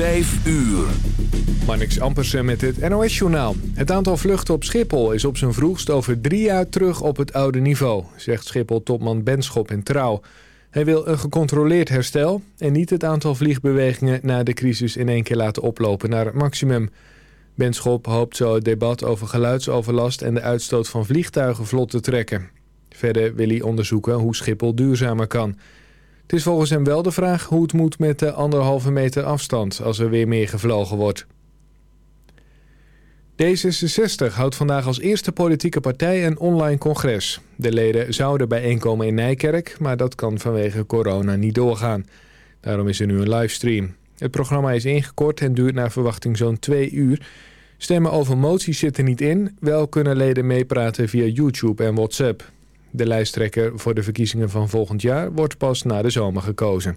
5 uur. Marnix Ampersen met het NOS-journaal. Het aantal vluchten op Schiphol is op zijn vroegst over drie jaar terug op het oude niveau... zegt Schiphol-topman Benschop in Trouw. Hij wil een gecontroleerd herstel... en niet het aantal vliegbewegingen na de crisis in één keer laten oplopen naar het maximum. Benschop hoopt zo het debat over geluidsoverlast... en de uitstoot van vliegtuigen vlot te trekken. Verder wil hij onderzoeken hoe Schiphol duurzamer kan... Het is volgens hem wel de vraag hoe het moet met de anderhalve meter afstand als er weer meer gevlogen wordt. D66 houdt vandaag als eerste politieke partij een online congres. De leden zouden bijeenkomen in Nijkerk, maar dat kan vanwege corona niet doorgaan. Daarom is er nu een livestream. Het programma is ingekort en duurt naar verwachting zo'n twee uur. Stemmen over moties zitten niet in, wel kunnen leden meepraten via YouTube en WhatsApp. De lijsttrekker voor de verkiezingen van volgend jaar wordt pas na de zomer gekozen.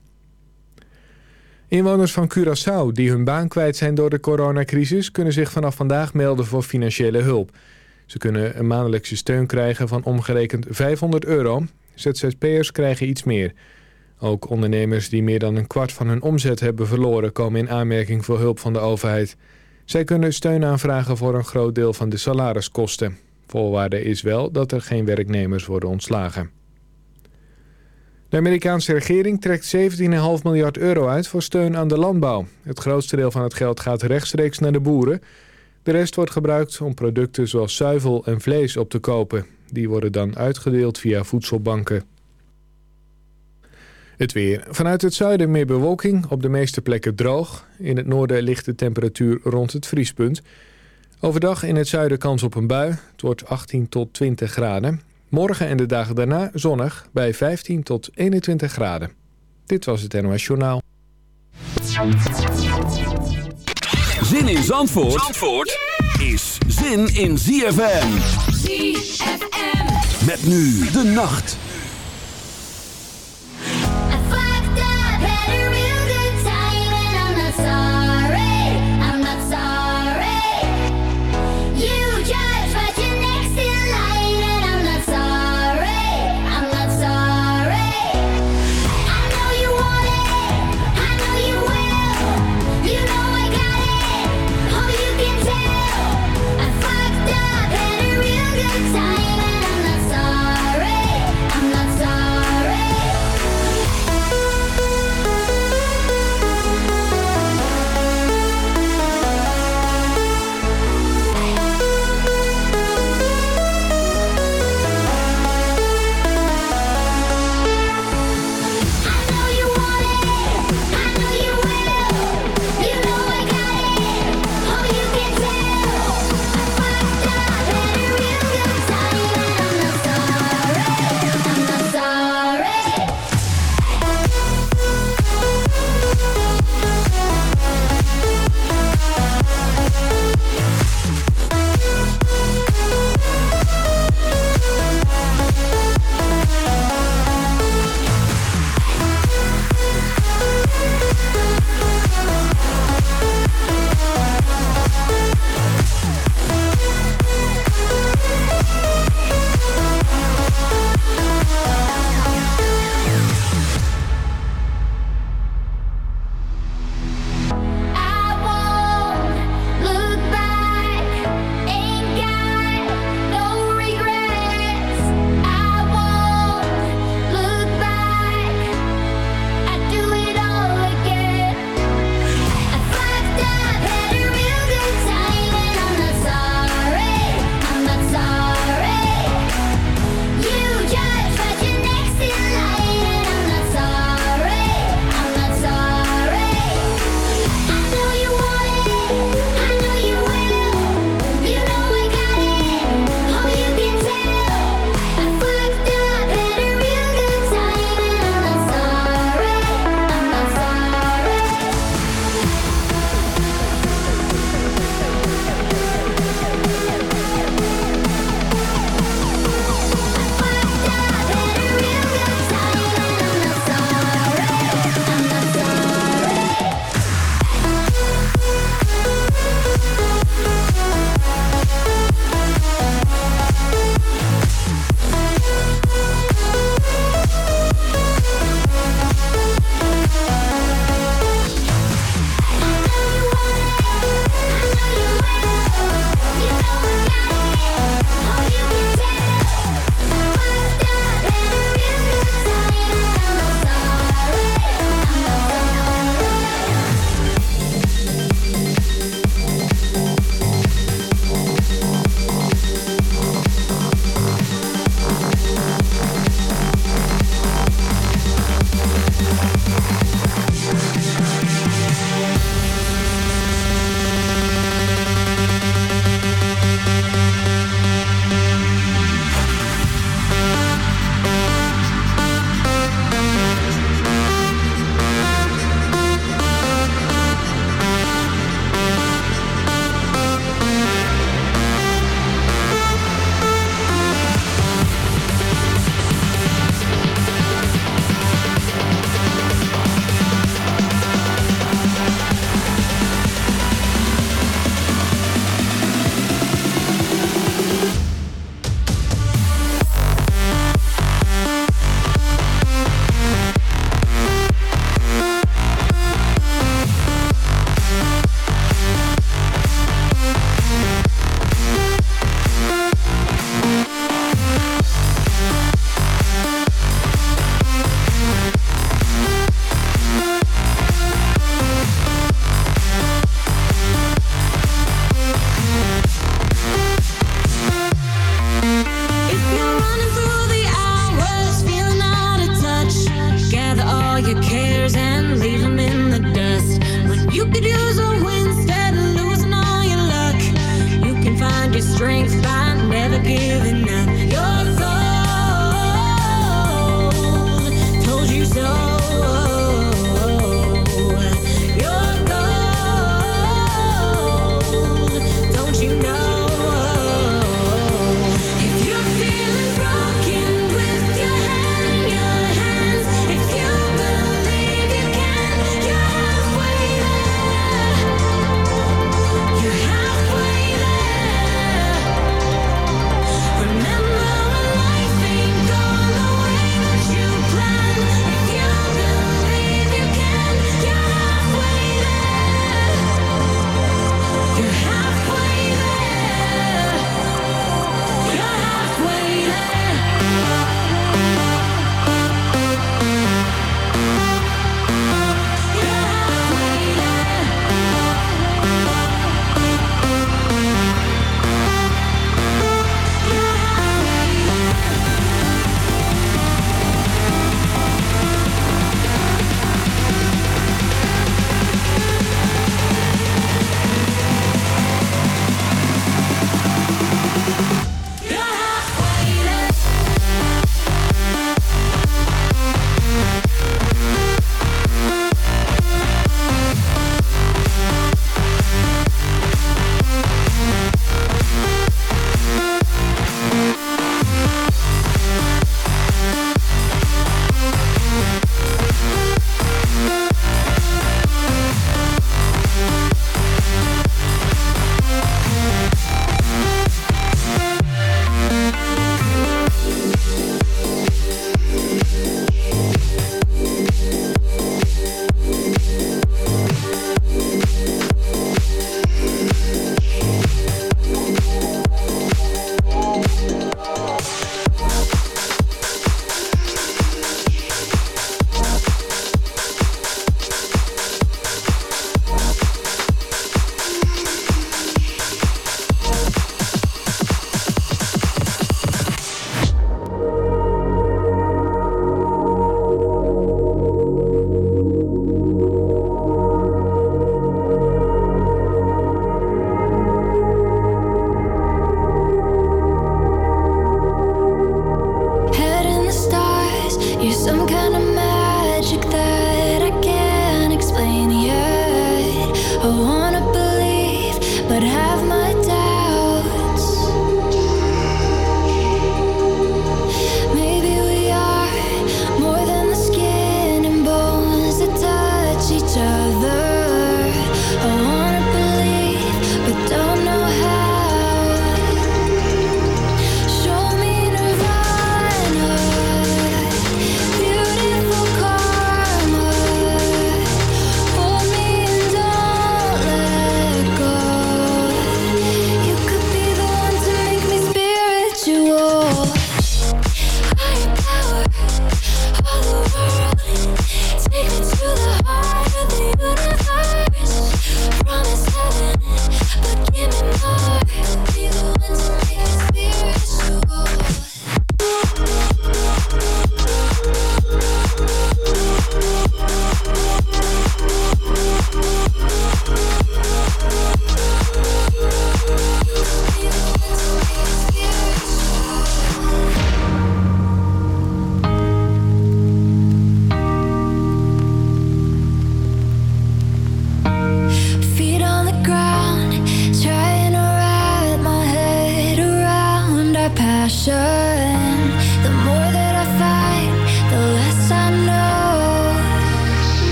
Inwoners van Curaçao die hun baan kwijt zijn door de coronacrisis... kunnen zich vanaf vandaag melden voor financiële hulp. Ze kunnen een maandelijkse steun krijgen van omgerekend 500 euro. ZZP'ers krijgen iets meer. Ook ondernemers die meer dan een kwart van hun omzet hebben verloren... komen in aanmerking voor hulp van de overheid. Zij kunnen steun aanvragen voor een groot deel van de salariskosten. Voorwaarde is wel dat er geen werknemers worden ontslagen. De Amerikaanse regering trekt 17,5 miljard euro uit voor steun aan de landbouw. Het grootste deel van het geld gaat rechtstreeks naar de boeren. De rest wordt gebruikt om producten zoals zuivel en vlees op te kopen. Die worden dan uitgedeeld via voedselbanken. Het weer. Vanuit het zuiden meer bewolking, op de meeste plekken droog. In het noorden ligt de temperatuur rond het vriespunt. Overdag in het zuiden kans op een bui. Het wordt 18 tot 20 graden. Morgen en de dagen daarna zonnig bij 15 tot 21 graden. Dit was het NOS Journaal. Zin in Zandvoort, Zandvoort is zin in ZFM. ZFM. Met nu de nacht.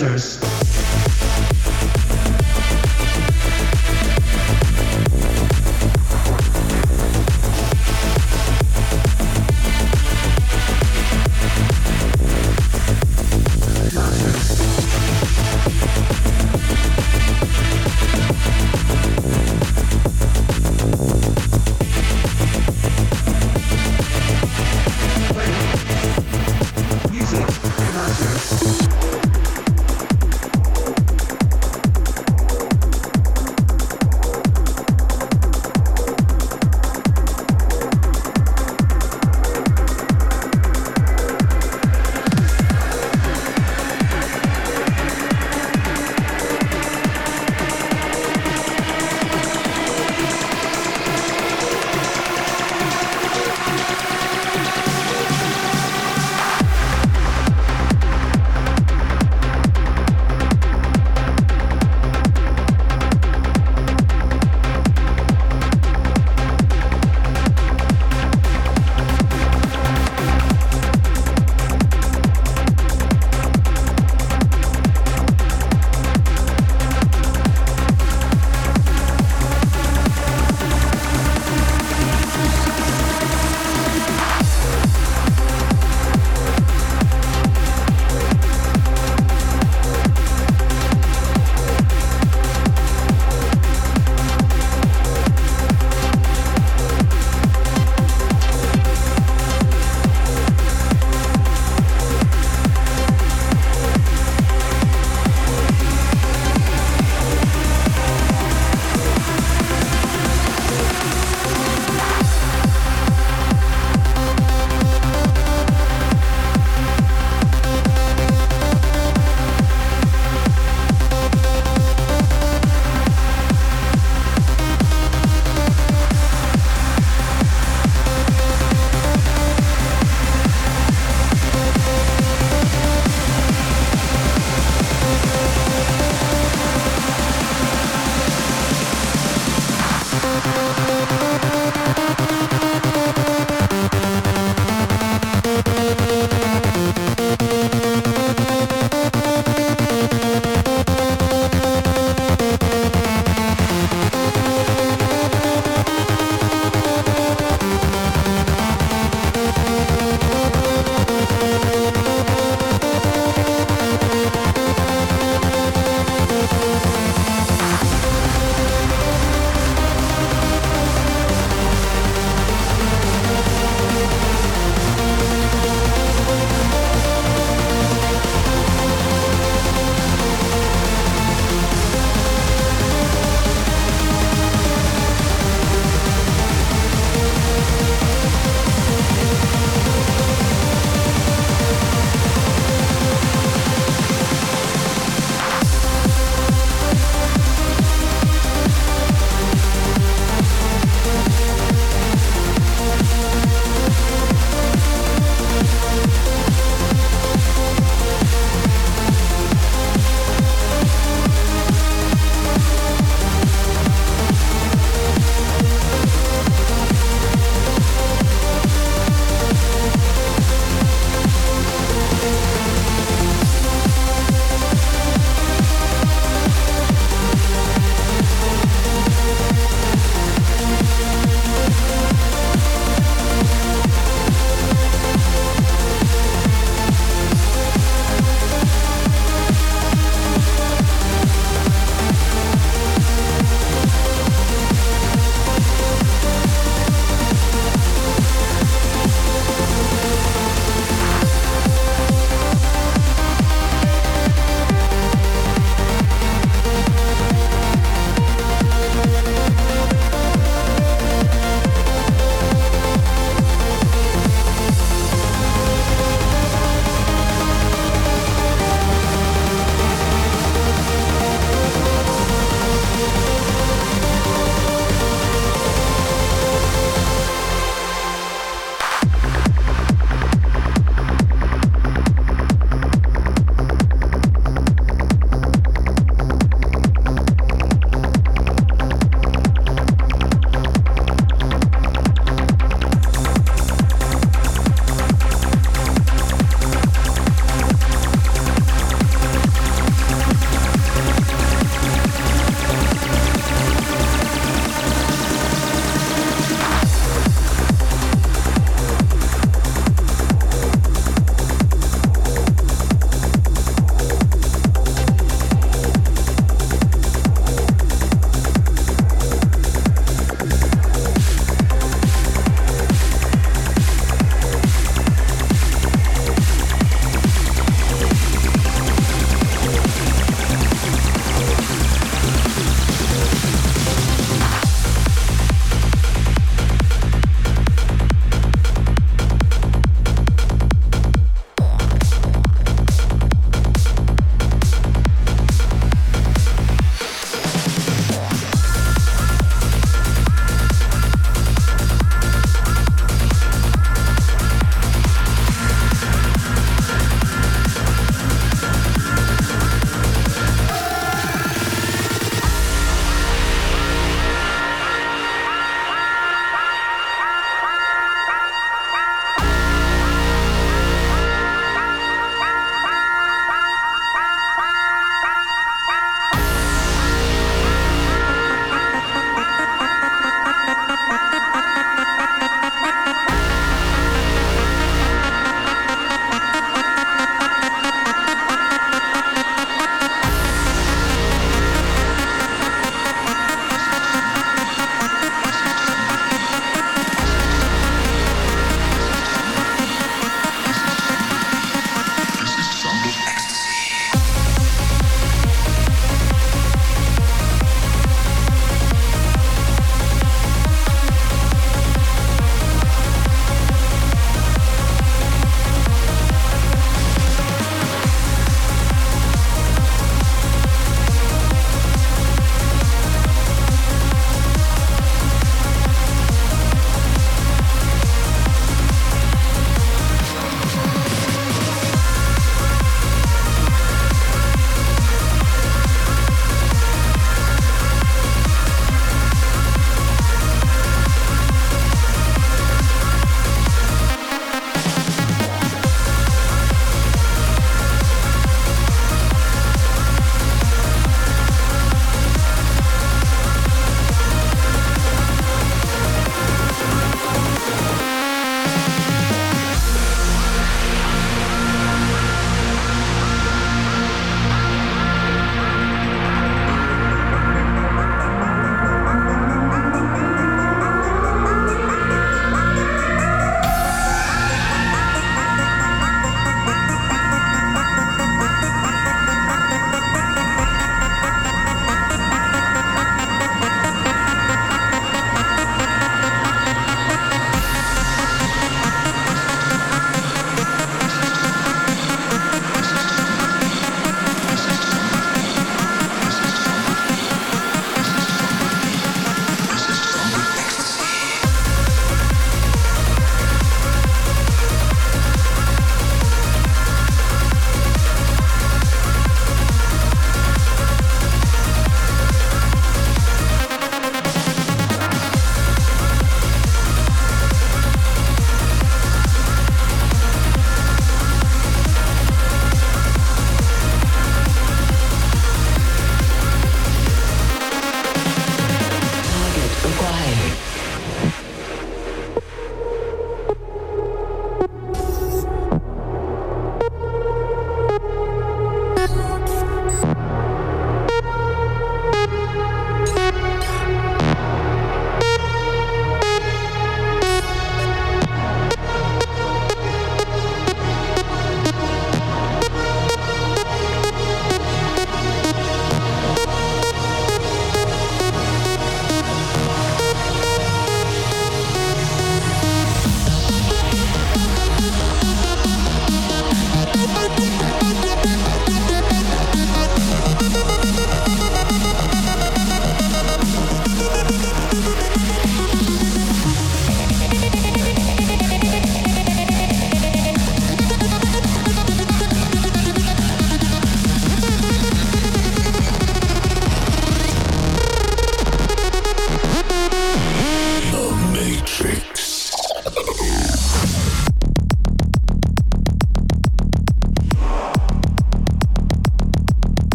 monsters.